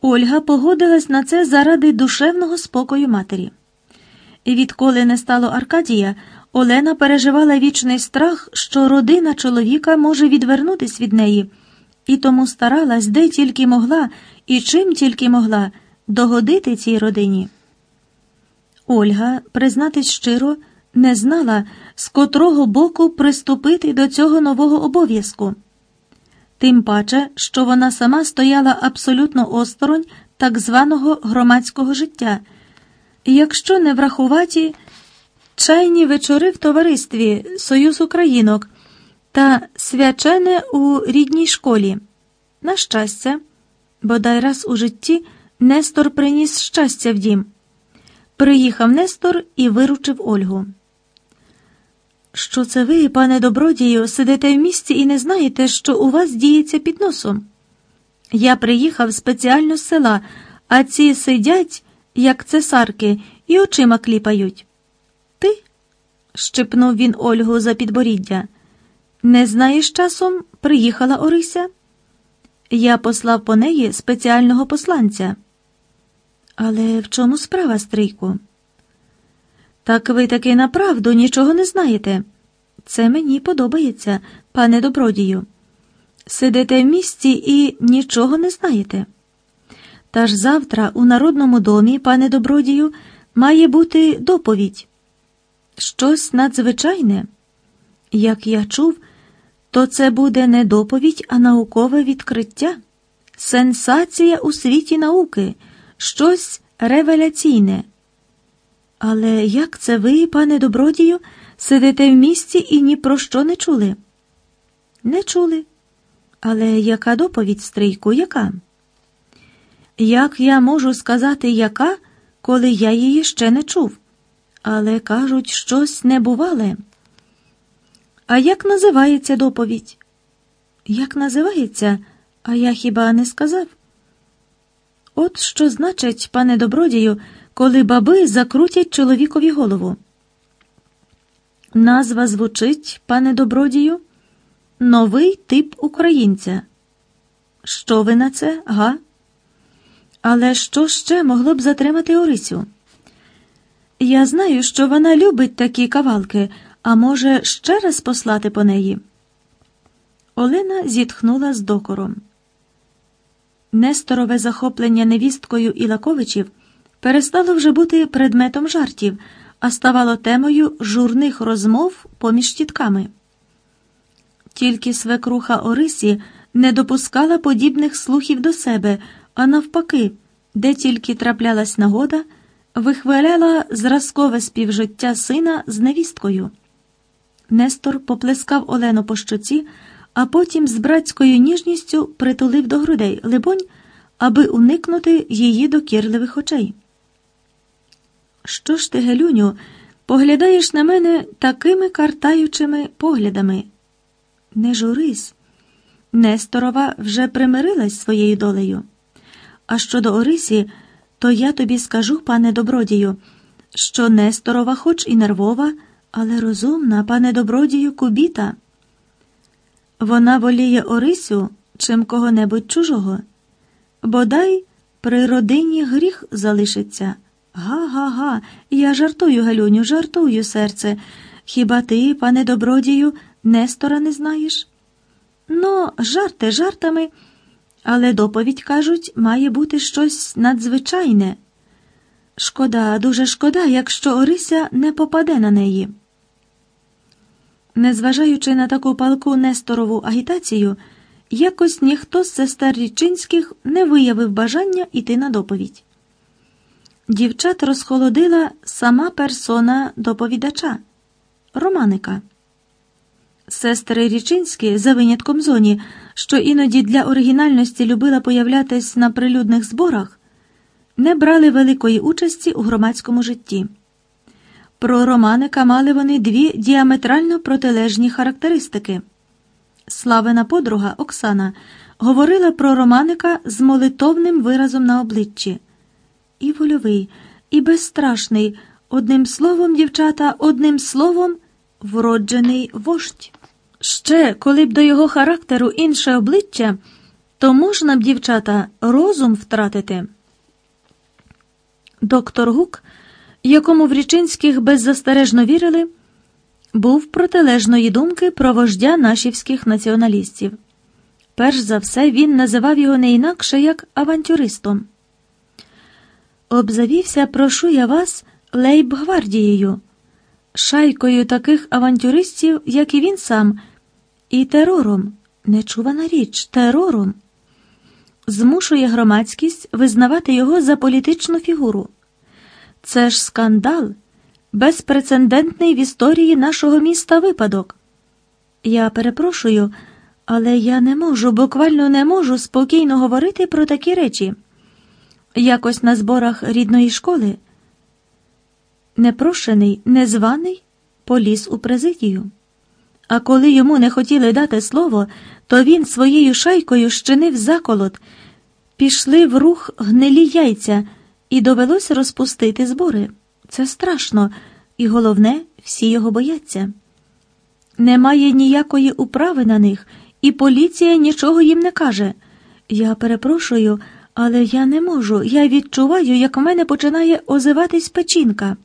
Ольга погодилась на це заради душевного спокою матері. Відколи не стало Аркадія, Олена переживала вічний страх, що родина чоловіка може відвернутись від неї, і тому старалась, де тільки могла і чим тільки могла догодити цій родині. Ольга, признатись щиро, не знала, з котрого боку приступити до цього нового обов'язку. Тим паче, що вона сама стояла абсолютно осторонь так званого громадського життя, якщо не врахувати чайні вечори в товаристві Союз Українок та свячене у рідній школі. На щастя, бодай раз у житті Нестор приніс щастя в дім. Приїхав Нестор і виручив Ольгу. Що це ви, пане добродію, сидите в місті і не знаєте, що у вас діється під носом? Я приїхав спеціально з села, а ці сидять, як цесарки, і очима кліпають. Ти? щепнув він Ольгу за підборіддя. Не знаєш часом, приїхала Орися? Я послав по неї спеціального посланця. Але в чому справа, Стрийку? Так ви таки направду нічого не знаєте. Це мені подобається, пане добродію. Сидите в місті і нічого не знаєте. Та ж завтра у Народному домі, пане добродію, має бути доповідь. Щось надзвичайне. Як я чув, то це буде не доповідь, а наукове відкриття, сенсація у світі науки, щось ревеляційне. Але як це ви, пане добродію, сидите в місті і ні про що не чули? Не чули. Але яка доповідь, Стрийку, яка? Як я можу сказати, яка, коли я її ще не чув? Але кажуть, щось небувале. А як називається доповідь? Як називається, а я хіба не сказав? От що значить, пане добродію, коли баби закрутять чоловікові голову. Назва звучить, пане добродію, новий тип українця. Що ви на це, га? Але що ще могло б затримати Орисю? Я знаю, що вона любить такі кавалки, а може, ще раз послати по неї. Олена зітхнула з докором. Несторове захоплення невісткою Ілаковичів перестало вже бути предметом жартів, а ставало темою журних розмов поміж тітками. Тільки свекруха Орисі не допускала подібних слухів до себе, а навпаки, де тільки траплялась нагода, вихваляла зразкове співжиття сина з невісткою. Нестор поплескав Олену по щоці, а потім з братською ніжністю притулив до грудей, либонь, аби уникнути її докірливих очей. Що ж ти, Гелюню, поглядаєш на мене такими картаючими поглядами? Не журись. Несторова вже примирилась своєю долею. А щодо Орисі, то я тобі скажу, пане добродію, що Несторова, хоч і нервова, але розумна, пане добродію, кубіта. Вона воліє Орисю, чим кого-небудь чужого. Бодай при родині гріх залишиться. Га-га-га, я жартую, Галюню, жартую, серце. Хіба ти, пане добродію, Нестора не знаєш? Ну, жарти жартами, але доповідь, кажуть, має бути щось надзвичайне. Шкода, дуже шкода, якщо Орися не попаде на неї. Незважаючи на таку палку Несторову агітацію, якось ніхто з сестер Річинських не виявив бажання йти на доповідь. Дівчат розхолодила сама персона доповідача Романика. Сестри Річинські, за винятком зоні, що іноді для оригінальності любила появлятись на прилюдних зборах, не брали великої участі у громадському житті. Про Романика мали вони дві діаметрально протилежні характеристики. Славина подруга Оксана говорила про Романика з молитовним виразом на обличчі. І вольовий, і безстрашний, одним словом, дівчата, одним словом, вроджений вождь. Ще, коли б до його характеру інше обличчя, то можна б, дівчата, розум втратити. Доктор Гук, якому в Річинських беззастережно вірили, був протилежної думки про вождя нашівських націоналістів. Перш за все, він називав його не інакше як авантюристом. Обзавівся, прошу я вас, лейб-гвардією, шайкою таких авантюристів, як і він сам, і терором, нечувана річ, терором, змушує громадськість визнавати його за політичну фігуру. Це ж скандал, безпрецедентний в історії нашого міста випадок. Я перепрошую, але я не можу, буквально не можу спокійно говорити про такі речі. Якось на зборах рідної школи непрошений, незваний поліз у президію. А коли йому не хотіли дати слово, то він своєю шайкою щинив заколот, пішли в рух гнилі яйця, і довелося розпустити збори. Це страшно, і головне, всі його бояться. Немає ніякої управи на них, і поліція нічого їм не каже. Я перепрошую, але я не можу. Я відчуваю, як в мене починає озиватись печінка.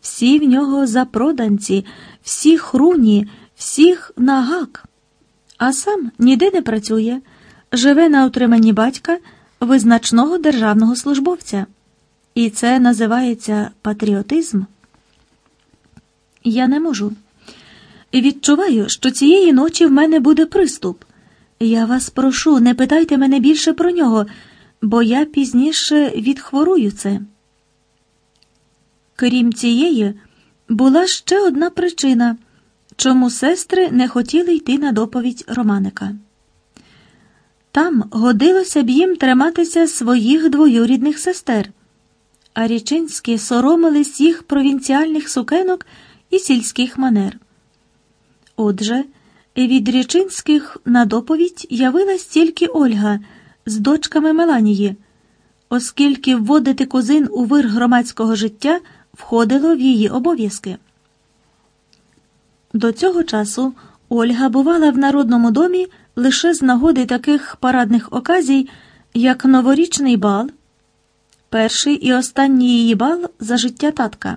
Всі в нього запроданці, всі хруні, всіх на гак. А сам ніде не працює, живе на утриманні батька визначного державного службовця. І це називається патріотизм. Я не можу. Відчуваю, що цієї ночі в мене буде приступ. Я вас прошу, не питайте мене більше про нього, бо я пізніше відхворую це. Крім цієї, була ще одна причина, чому сестри не хотіли йти на доповідь Романика. Там годилося б їм триматися своїх двоюрідних сестер, а річинські соромились їх провінціальних сукенок і сільських манер. Отже, від річинських на доповідь явилась тільки Ольга з дочками Меланії, оскільки вводити кузин у вир громадського життя входило в її обов'язки. До цього часу Ольга бувала в народному домі лише з нагоди таких парадних оказій, як новорічний бал, перший і останній її бал за життя татка,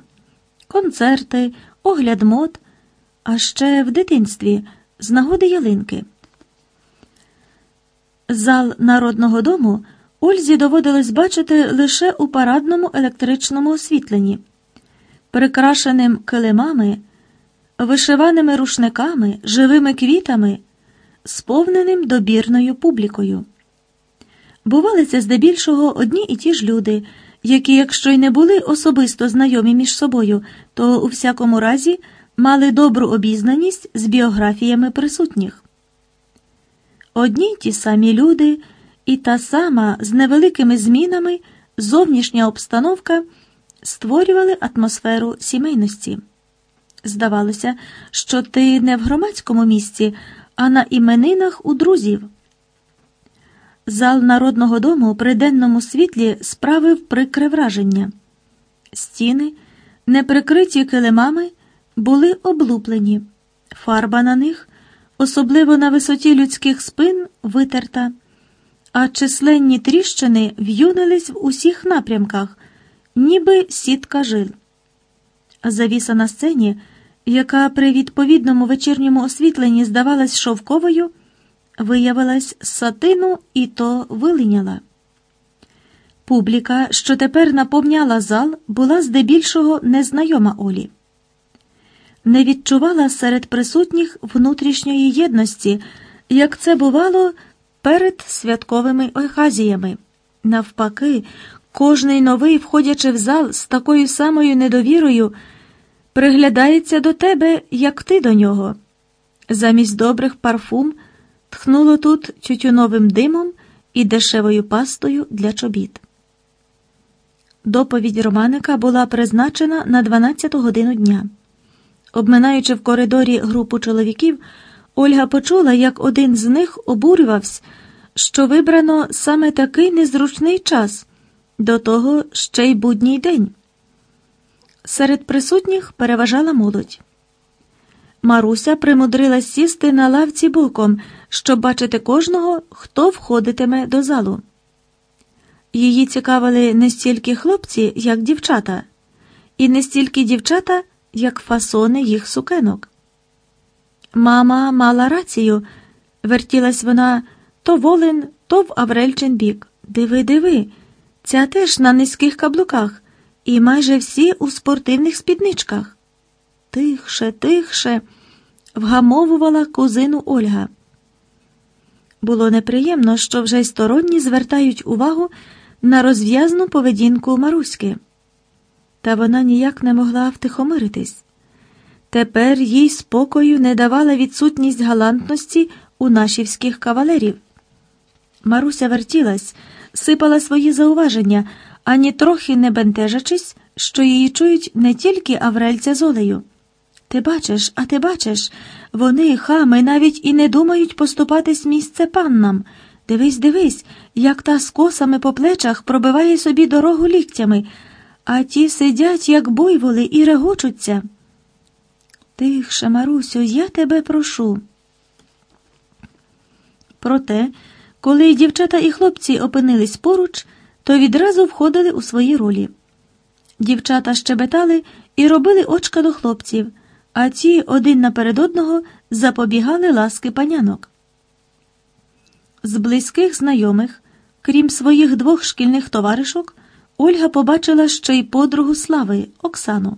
концерти, огляд мод, а ще в дитинстві з нагоди ялинки. Зал народного дому Ользі доводилось бачити лише у парадному електричному освітленні, прикрашеним килимами, вишиваними рушниками, живими квітами, сповненим добірною публікою. Бували це здебільшого одні і ті ж люди, які, якщо й не були особисто знайомі між собою, то у всякому разі мали добру обізнаність з біографіями присутніх. Одні й ті самі люди, і та сама з невеликими змінами зовнішня обстановка створювали атмосферу сімейності. Здавалося, що ти не в громадському місці, а на іменинах у друзів. Зал народного дому при денному світлі справив прикре враження. Стіни, не прикриті килимами, були облуплені, фарба на них, особливо на висоті людських спин, витерта, а численні тріщини в'юнились в усіх напрямках, ніби сітка жил. Завіса на сцені, яка при відповідному вечірньому освітленні здавалась шовковою, виявилась сатину і то вилиняла. Публіка, що тепер наповняла зал, була здебільшого незнайома Олі не відчувала серед присутніх внутрішньої єдності, як це бувало перед святковими оказіями. Навпаки, кожний новий, входячи в зал з такою самою недовірою, приглядається до тебе, як ти до нього. Замість добрих парфум тхнуло тут тютюновим димом і дешевою пастою для чобіт. Доповідь Романика була призначена на 12 годину дня. Обминаючи в коридорі групу чоловіків, Ольга почула, як один з них обурювався, що вибрано саме такий незручний час, до того ще й будній день. Серед присутніх переважала молодь. Маруся примудрилась сісти на лавці боком, щоб бачити кожного, хто входитиме до залу. Її цікавили не стільки хлопці, як дівчата, і не стільки дівчата, як фасони їх сукенок. Мама мала рацію, вертілась вона то волин, то в Аврельчин бік. Диви, диви, ця теж на низьких каблуках, і майже всі у спортивних спідничках. Тихше, тихше, вгамовувала кузину Ольга. Було неприємно, що вже й сторонні звертають увагу на розв'язну поведінку Маруськи. Та вона ніяк не могла втихомиритись. Тепер їй спокою не давала відсутність галантності у нашівських кавалерів. Маруся вертілась, сипала свої зауваження, ані трохи не бентежачись, що її чують не тільки Аврельця з Олею. Ти бачиш, а ти бачиш, вони, хами, навіть і не думають поступатись місце паннам. Дивись, дивись, як та з косами по плечах пробиває собі дорогу ліктями, а ті сидять, як буйволи, і регочуться. Тихше, Марусю, я тебе прошу. Проте, коли дівчата і хлопці опинились поруч, то відразу входили у свої ролі. Дівчата щебетали і робили очка до хлопців, а ті один наперед одного запобігали ласки панянок. З близьких знайомих, крім своїх двох шкільних товаришок, Ольга побачила ще й подругу Слави Оксану.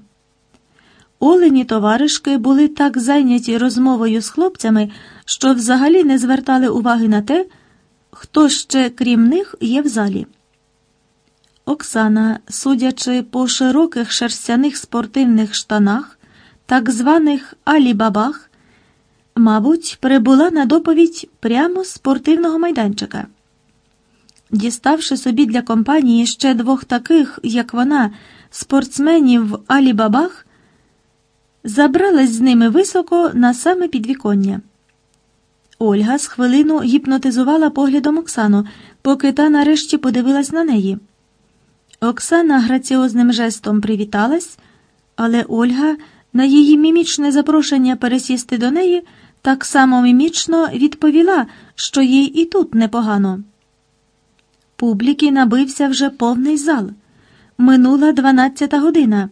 Олені товаришки були так зайняті розмовою з хлопцями, що взагалі не звертали уваги на те, хто ще, крім них, є в залі. Оксана, судячи по широких шерстяних спортивних штанах, так званих алібабах, мабуть, прибула на доповідь прямо з спортивного майданчика. Діставши собі для компанії ще двох таких, як вона, спортсменів в алібабах, забралась з ними високо на саме підвіконня. Ольга з хвилину гіпнотизувала поглядом Оксану, поки та нарешті подивилась на неї. Оксана граціозним жестом привіталась, але Ольга на її мімічне запрошення пересісти до неї так само мімічно відповіла, що їй і тут непогано. Публіки набився вже повний зал. Минула дванадцята година,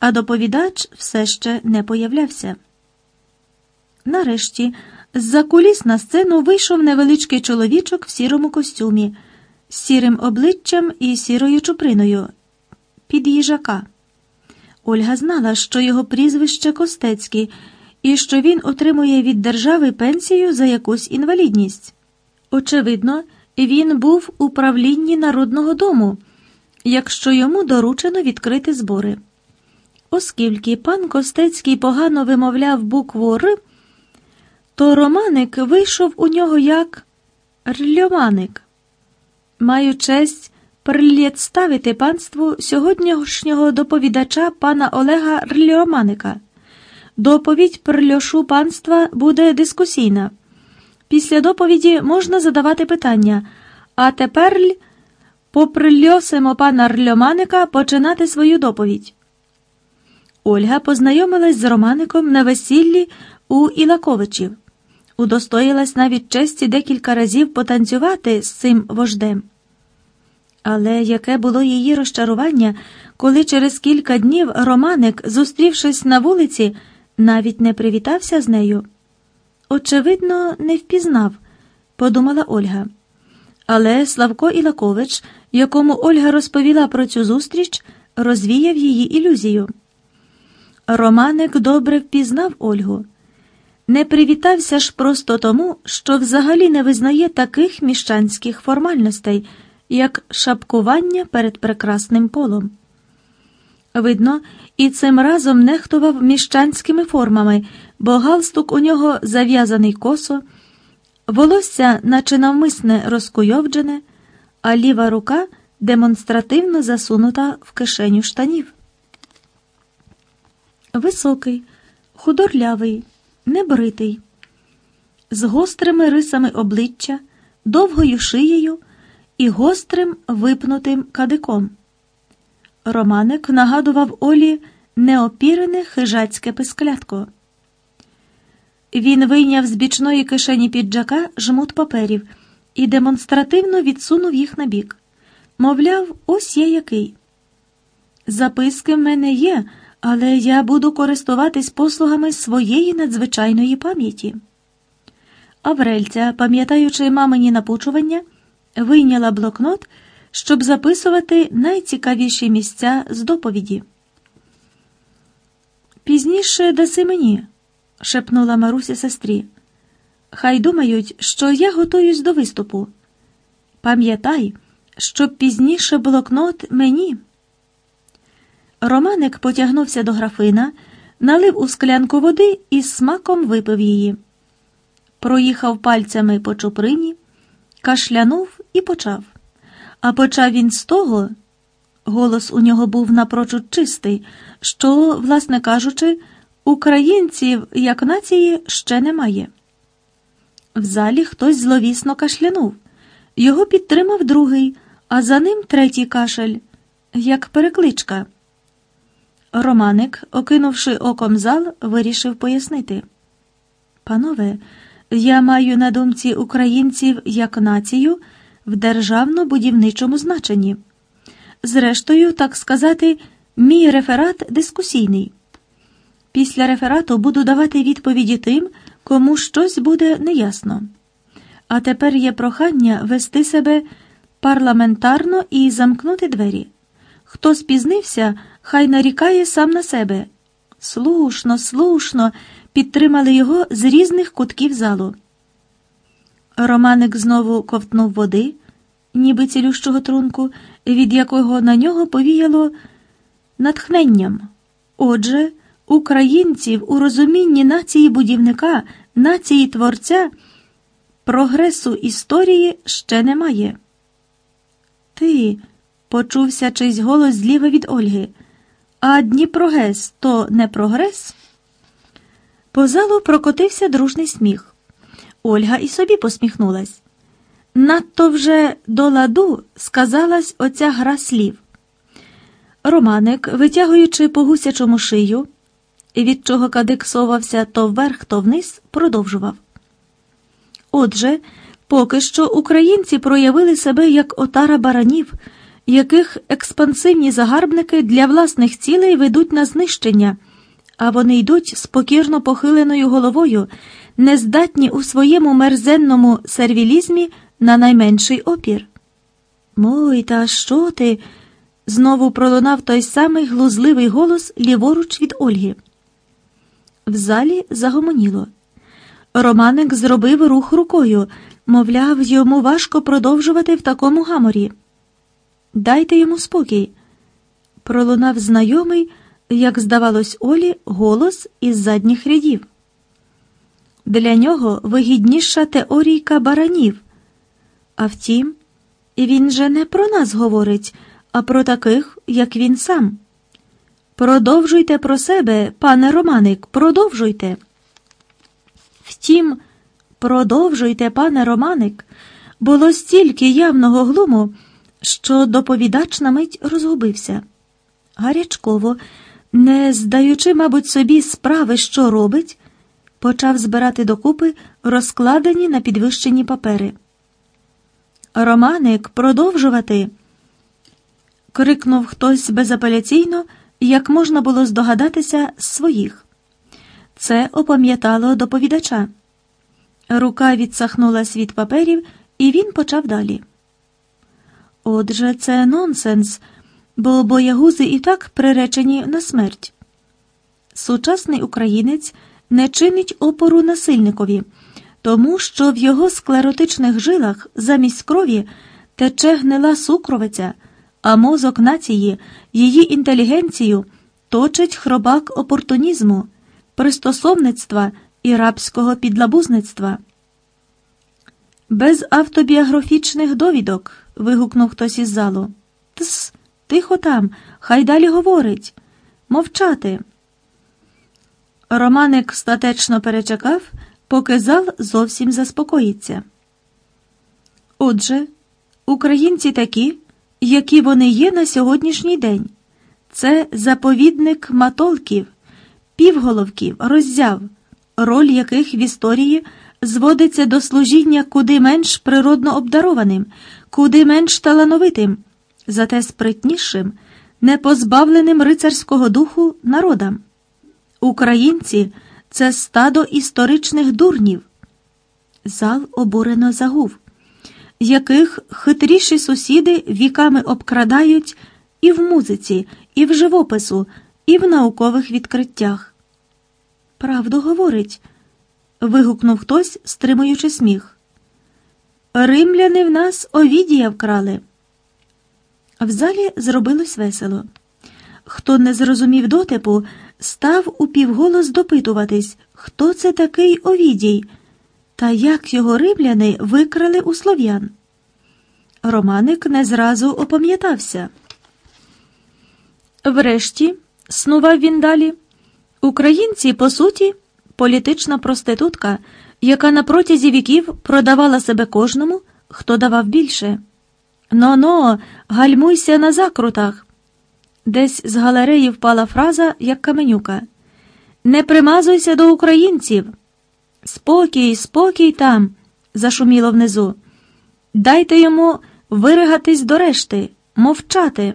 а доповідач все ще не появлявся. Нарешті з-за куліс на сцену вийшов невеличкий чоловічок в сірому костюмі, з сірим обличчям і сірою чуприною під їжака. Ольга знала, що його прізвище Костецький і що він отримує від держави пенсію за якусь інвалідність. Очевидно, він був у правлінні Народного дому, якщо йому доручено відкрити збори. Оскільки пан Костецький погано вимовляв букву Р, то Романик вийшов у нього як Рльоманик. Маю честь представити панству сьогоднішнього доповідача пана Олега Рльоманика. Доповідь Прльошу панства буде дискусійна. Після доповіді можна задавати питання, а тепер поприльосимо пана Рльоманика починати свою доповідь. Ольга познайомилась з Романиком на весіллі у Ілаковичів, удостоїлась навіть честі декілька разів потанцювати з цим вождем. Але яке було її розчарування, коли через кілька днів Романик, зустрівшись на вулиці, навіть не привітався з нею. Очевидно, не впізнав, подумала Ольга. Але Славко Ілакович, якому Ольга розповіла про цю зустріч, розвіяв її ілюзію. Романик добре впізнав Ольгу. Не привітався ж просто тому, що взагалі не визнає таких міщанських формальностей, як шапкування перед прекрасним полом. Видно, і цим разом нехтував міщанськими формами, бо галстук у нього зав'язаний косо, волосся, наче навмисне розкуйовджене, а ліва рука демонстративно засунута в кишеню штанів. Високий, худорлявий, небритий, з гострими рисами обличчя, довгою шиєю і гострим випнутим кадиком. Романик нагадував Олі неопірене хижацьке писклятко. Він вийняв з бічної кишені піджака жмут паперів і демонстративно відсунув їх на бік. Мовляв, ось я який. Записки в мене є, але я буду користуватись послугами своєї надзвичайної пам'яті. Аврельця, пам'ятаючи мамині напучування, вийняла блокнот, щоб записувати найцікавіші місця з доповіді. Пізніше даси мені, шепнула Маруся сестрі. Хай думають, що я готуюсь до виступу. Пам'ятай, щоб пізніше блокнот мені. Романик потягнувся до графина, налив у склянку води і смаком випив її. Проїхав пальцями по чуприні, кашлянув і почав. А почав він з того, голос у нього був напрочуд чистий, що, власне кажучи, українців як нації ще немає. В залі хтось зловісно кашлянув. Його підтримав другий, а за ним третій кашель, як перекличка. Романик, окинувши оком зал, вирішив пояснити. Панове, я маю на думці українців як націю в державно-будівничому значенні. Зрештою, так сказати, мій реферат дискусійний. Після реферату буду давати відповіді тим, кому щось буде неясно. А тепер є прохання вести себе парламентарно і замкнути двері. Хто спізнився, хай нарікає сам на себе. Слушно, слушно, підтримали його з різних кутків залу. Романик знову ковтнув води, ніби цілющого трунку, від якого на нього повіяло натхненням. Отже, українців у розумінні нації будівника, нації творця, прогресу історії ще немає. Ти, почувся чийсь голос зліва від Ольги. А Дніпрогес то не прогрес? По залу прокотився дружний сміх. Ольга і собі посміхнулась. Надто вже до ладу сказалась оця гра слів. Романик, витягуючи по гусячому шию, від чого кадик совався то вверх, то вниз, продовжував. Отже, поки що українці проявили себе як отара баранів, яких експансивні загарбники для власних цілей ведуть на знищення, а вони йдуть з покірно похиленою головою, нездатні у своєму мерзенному сервілізмі на найменший опір. Мой, та що ти? знову пролунав той самий глузливий голос ліворуч від Ольги. В залі загомоніло. Романик зробив рух рукою, мовляв, йому важко продовжувати в такому гаморі. Дайте йому спокій. Пролунав знайомий, як здавалось Олі, голос із задніх рядів. Для нього вигідніша теорійка баранів. А втім, він же не про нас говорить, а про таких, як він сам. Продовжуйте про себе, пане Романик, продовжуйте. Втім, продовжуйте, пане Романик, було стільки явного глуму, що доповідач на мить розгубився. Гарячково, не здаючи, мабуть, собі справи, що робить, почав збирати докупи розкладені на підвищені папери. Романик, продовжувати. крикнув хтось безапеляційно, як можна було здогадатися з своїх. Це опам'ятало доповідача. Рука відсахнулась від паперів, і він почав далі. Отже, це нонсенс, бо боягузи і так приречені на смерть. Сучасний українець не чинить опору насильникові тому що в його склеротичних жилах замість крові тече гнила сукровиця, а мозок нації, її інтелігенцію точить хробак опортунізму, пристосовництва і рабського підлабузництва. Без автобіографічних довідок. вигукнув хтось із залу. Тс, тихо там, хай далі говорить. Мовчати. Романик статечно перечекав поки зал зовсім заспокоїться. Отже, українці такі, які вони є на сьогоднішній день, це заповідник матолків, півголовків, роззяв, роль яких в історії зводиться до служіння куди менш природно обдарованим, куди менш талановитим, зате спритнішим, непозбавленим рицарського духу народам. Українці це стадо історичних дурнів. Зал обурено загув, яких хитріші сусіди віками обкрадають і в музиці, і в живопису, і в наукових відкриттях. Правду говорить, вигукнув хтось, стримуючи сміх. Римляни в нас Овідія вкрали. В залі зробилось весело. Хто не зрозумів дотипу, став упівголос допитуватись, хто це такий Овідій, та як його римляни викрали у слов'ян. Романик не зразу опам'ятався. Врешті, снував він далі, українці, по суті, політична проститутка, яка на протязі віків продавала себе кожному, хто давав більше. Но-но, гальмуйся на закрутах. Десь з галереї впала фраза, як каменюка. Не примазуйся до українців. Спокій, спокій там, зашуміло внизу. Дайте йому виригатись до решти, мовчати.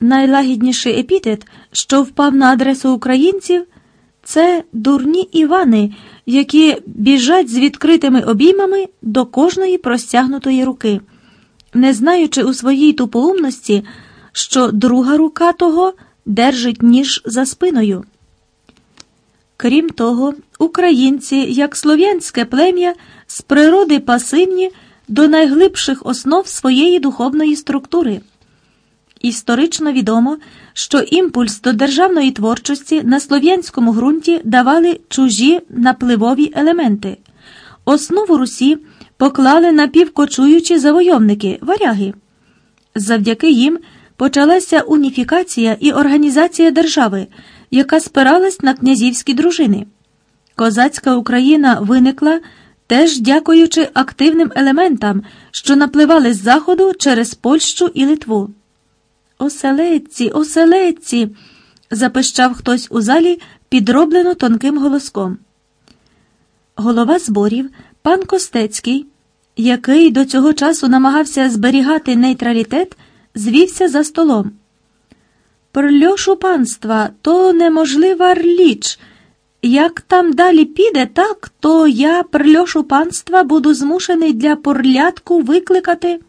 Найлагідніший епітет, що впав на адресу українців, це дурні Івани, які біжать з відкритими обіймами до кожної простягнутої руки, не знаючи у своїй тупоумності, що друга рука того держить ніж за спиною. Крім того, українці, як слов'янське плем'я, з природи пасивні до найглибших основ своєї духовної структури. Історично відомо, що імпульс до державної творчості на слов'янському ґрунті давали чужі напливові елементи. Основу Русі поклали напівкочуючі завойовники варяги. Завдяки їм почалася уніфікація і організація держави, яка спиралась на князівські дружини. Козацька Україна виникла теж дякуючи активним елементам, що напливали з заходу через Польщу і Литву. Оселедці, оселедці, запищав хтось у залі підроблено тонким голоском. Голова зборів, пан Костецький, який до цього часу намагався зберігати нейтралітет, звівся за столом. Прльошу панства то неможлива річ. Як там далі піде, так, то я прльошу панства буду змушений для порлятку викликати.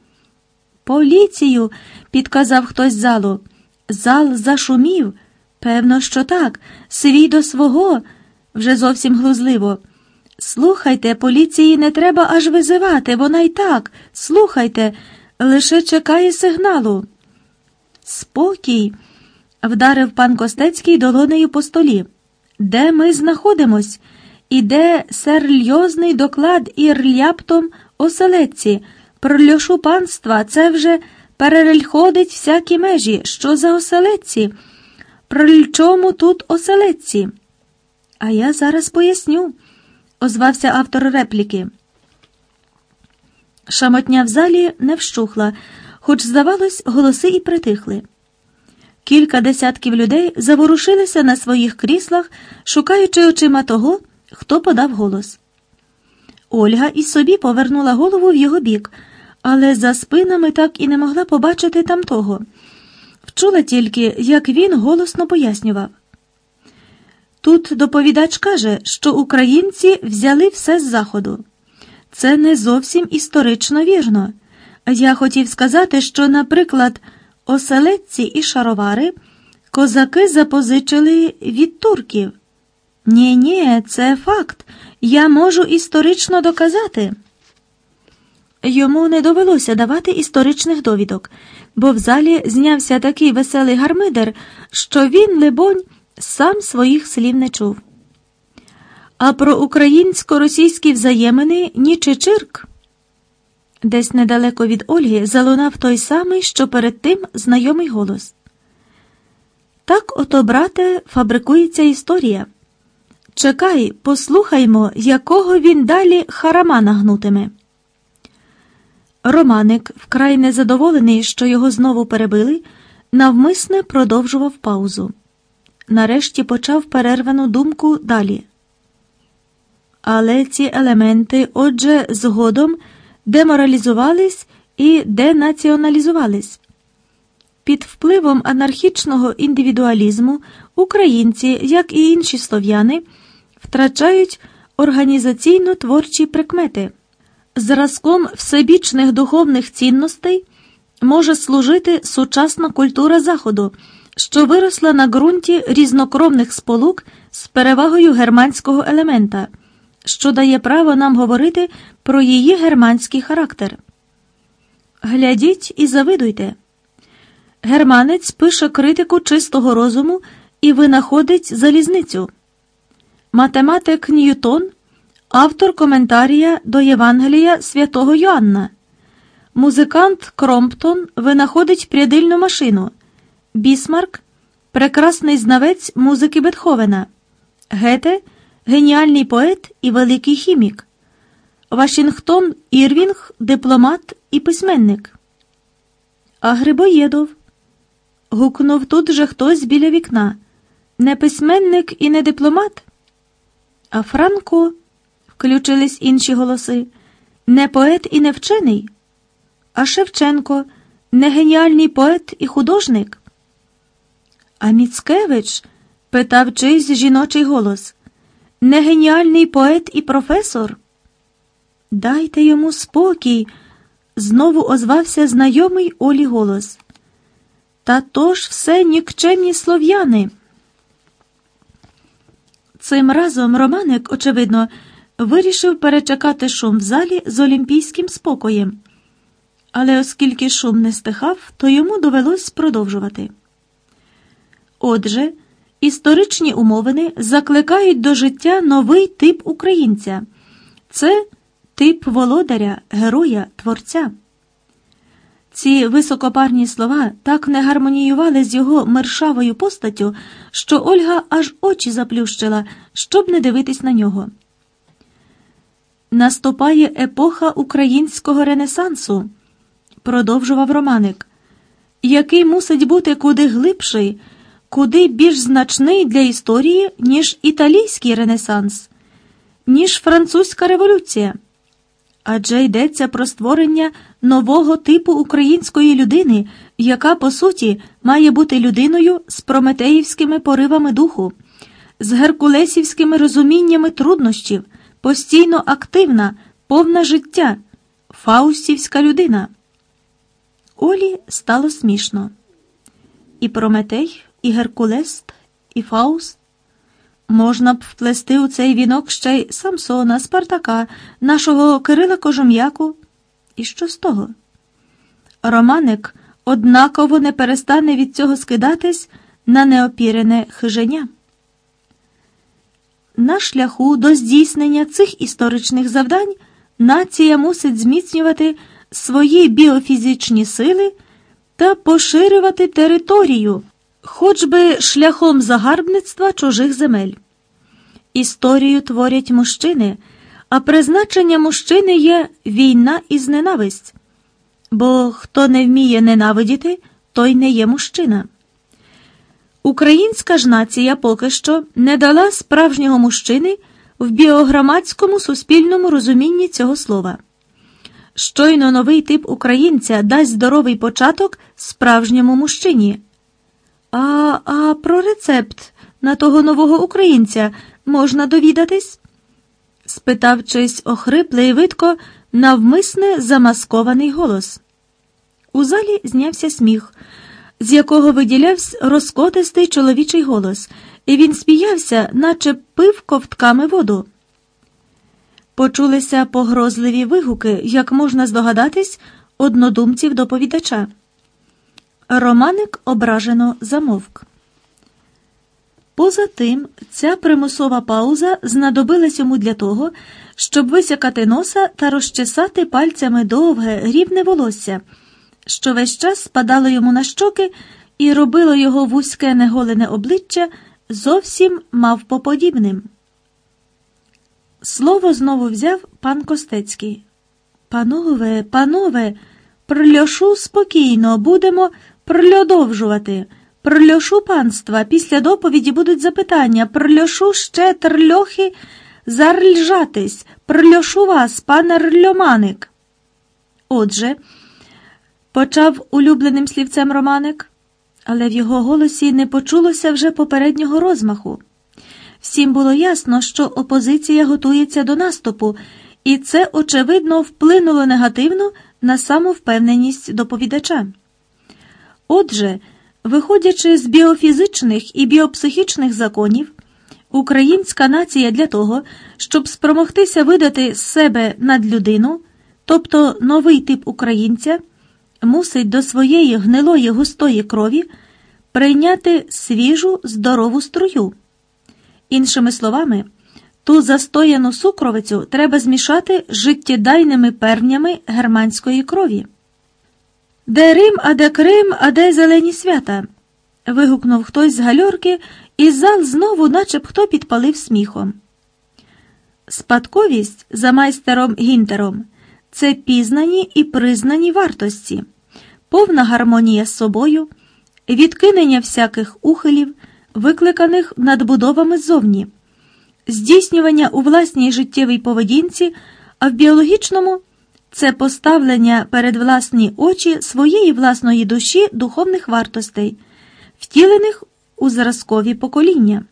Поліцію, підказав хтось залу. Зал зашумів. Певно, що так, свій до свого, вже зовсім глузливо. Слухайте, поліції не треба аж визивати, вона й так. Слухайте, лише чекає сигналу. Спокій, вдарив пан Костецький долонею по столі. Де ми знаходимось? Іде серйозний доклад ірляптом оселедці. Про льошу панства це вже перельходить всякі межі. Що за оселедці? Про чому тут оселедці? А я зараз поясню, озвався автор репліки. Шамотня в залі не вщухла, хоч, здавалось, голоси і притихли. Кілька десятків людей заворушилися на своїх кріслах, шукаючи очима того, хто подав голос. Ольга і собі повернула голову в його бік, але за спинами так і не могла побачити тамтого. Вчула тільки, як він голосно пояснював. Тут доповідач каже, що українці взяли все з заходу. Це не зовсім історично вірно. Я хотів сказати, що, наприклад, оселедці і шаровари козаки запозичили від турків. Ні, ні, це факт. Я можу історично доказати. Йому не довелося давати історичних довідок, бо в залі знявся такий веселий гармидер, що він, либонь, сам своїх слів не чув. А про українсько-російські взаємини ні чирк. Десь недалеко від Ольги залунав той самий, що перед тим знайомий голос. Так ото, брате, фабрикується історія. Чекай, послухаймо, якого він далі харама нагнутиме. Романик, вкрай незадоволений, що його знову перебили, навмисне продовжував паузу. Нарешті почав перервану думку далі. Але ці елементи, отже, згодом деморалізувались і денаціоналізувались. Під впливом анархічного індивідуалізму українці, як і інші слов'яни, втрачають організаційно творчі прикмети. Зразком всебічних духовних цінностей може служити сучасна культура Заходу, що виросла на ґрунті різнокровних сполук з перевагою германського елемента, що дає право нам говорити про її германський характер. Глядіть і завидуйте. Германець пише критику чистого розуму і винаходить залізницю. Математик Ньютон, автор коментарія до Євангелія святого Йоанна. Музикант Кромптон винаходить прядильну машину. Бісмарк прекрасний знавець музики Бетховена. Гете геніальний поет і великий хімік. Вашингтон Ірвінг дипломат і письменник. А Грибоєдов. Гукнув тут же хтось біля вікна. Не письменник і не дипломат. А Франко, включились інші голоси, не поет і не вчений. А Шевченко не геніальний поет і художник. А Міцкевич питав чийсь жіночий голос. Не геніальний поет і професор. Дайте йому спокій, знову озвався знайомий Олі голос. Та то ж все нікчемні слов'яни. Цим разом Романик, очевидно, вирішив перечекати шум в залі з олімпійським спокоєм. Але оскільки шум не стихав, то йому довелось продовжувати. Отже, історичні умовини закликають до життя новий тип українця це тип володаря, героя, творця. Ці високопарні слова так не гармоніювали з його мершавою постаттю, що Ольга аж очі заплющила, щоб не дивитись на нього. Наступає епоха українського ренесансу, продовжував Романик, який мусить бути куди глибший, куди більш значний для історії, ніж італійський ренесанс, ніж французька революція адже йдеться про створення нового типу української людини, яка, по суті, має бути людиною з прометеївськими поривами духу, з геркулесівськими розуміннями труднощів, постійно активна, повна життя, фаустівська людина. Олі стало смішно. І Прометей, і Геркулес, і Фауст. Можна б вплести у цей вінок ще й Самсона, Спартака, нашого Кирила Кожум'яку. І що з того? Романик однаково не перестане від цього скидатись на неопірене хиженя. На шляху до здійснення цих історичних завдань нація мусить зміцнювати свої біофізичні сили та поширювати територію хоч би шляхом загарбництва чужих земель. Історію творять мужчини, а призначення мужчини є війна і зненависть. Бо хто не вміє ненавидіти, той не є мужчина. Українська ж нація поки що не дала справжнього мужчини в біограмадському суспільному розумінні цього слова. Щойно новий тип українця дасть здоровий початок справжньому мужчині. А, а про рецепт на того нового українця можна довідатись? спитав чийсь охриплий видко навмисне замаскований голос. У залі знявся сміх, з якого виділявся розкотистий чоловічий голос, і він сміявся, наче пив ковтками воду. Почулися погрозливі вигуки, як можна здогадатись, однодумців доповідача. Романик ображено замовк. Поза тим, ця примусова пауза знадобилась йому для того, щоб висякати носа та розчесати пальцями довге, рівне волосся, що весь час спадало йому на щоки і робило його вузьке неголене обличчя зовсім мавпоподібним. Слово знову взяв пан Костецький. Панове, панове, прольошу спокійно, будемо. Продовжувати, Прольошу панства, після доповіді будуть запитання. Прольошу ще трльохи зарльжатись. Прольошу вас, пане Рльоманик. Отже, почав улюбленим слівцем Романик, але в його голосі не почулося вже попереднього розмаху. Всім було ясно, що опозиція готується до наступу, і це, очевидно, вплинуло негативно на самовпевненість доповідача. Отже, виходячи з біофізичних і біопсихічних законів, українська нація для того, щоб спромогтися видати себе над людину, тобто новий тип українця, мусить до своєї гнилої густої крові прийняти свіжу здорову струю. Іншими словами, ту застояну сукровицю треба змішати з життєдайними пернями германської крові. Де Рим, а де Крим, а де зелені свята? вигукнув хтось з гальорки, і зал знову, наче б хто підпалив сміхом. Спадковість за майстером Гінтером це пізнані і признані вартості, повна гармонія з собою, відкинення всяких ухилів, викликаних надбудовами ззовні, здійснювання у власній життєвій поведінці, а в біологічному це поставлення перед власні очі своєї власної душі духовних вартостей, втілених у зразкові покоління.